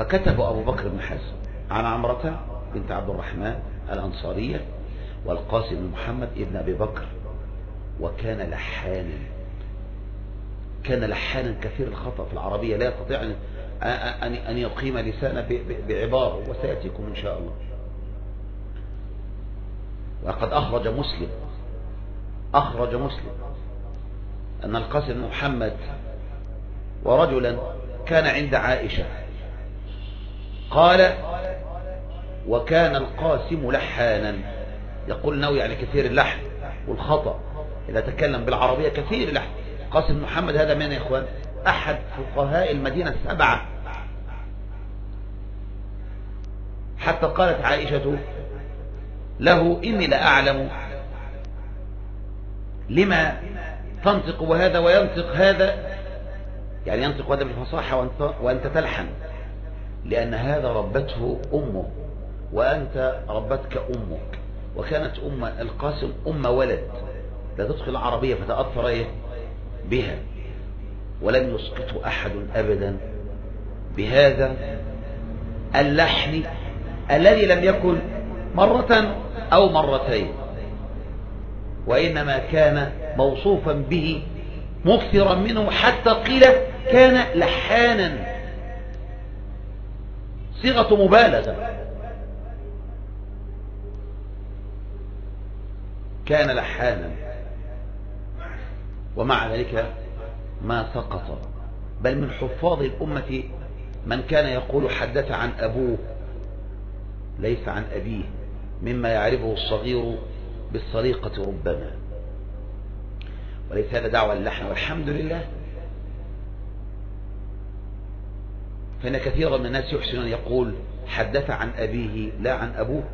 فكتب أبو بكر بن حزم عن عمرة بنت عبد الرحمن الأنصارية والقاسم بن محمد ابن أبي بكر وكان لحانا كان لحانا كثير الخطأ في العربية لا يستطيع أن يقيم لسانه بعبارة وسيأتيكم إن شاء الله. وقد أخرج مسلم أخرج مسلم أن القاسم محمد ورجلا كان عند عائشة قال وكان القاسم لحانا. يقول نوي يعني كثير اللحن والخطأ. إذا تكلم بالعربية كثير اللحن. قاسم محمد هذا من يا إخوان؟ أحد فقهاء المدينة السبعة. حتى قالت عائشة له إني لا أعلم لما تنطق هذا وينطق هذا. يعني ينطق هذا بالفصاحة وأنت تلحن. لأن هذا ربته أمه وأنت ربتك أمك. وكانت أم القاسم أم ولد. لا تدخل العربية فتأثر إيه؟ بها. ولم يسقطه أحد أبدا بهذا اللحن الذي لم يكن مرة أو مرتين. وإنما كان موصوفا به مكثرا منه حتى قيل كان لحانا. صيغة مبالغة. كان لحانا ومع ذلك ما سقط. بل من حفاظ الأمة من كان يقول حدث عن أبوه ليس عن أبيه مما يعرفه الصغير بالصريقة ربما. وليس هذا دعوة اللحن والحمد لله فإن كثيرا من الناس يحسن أن يقول حدث عن أبيه لا عن أبوه.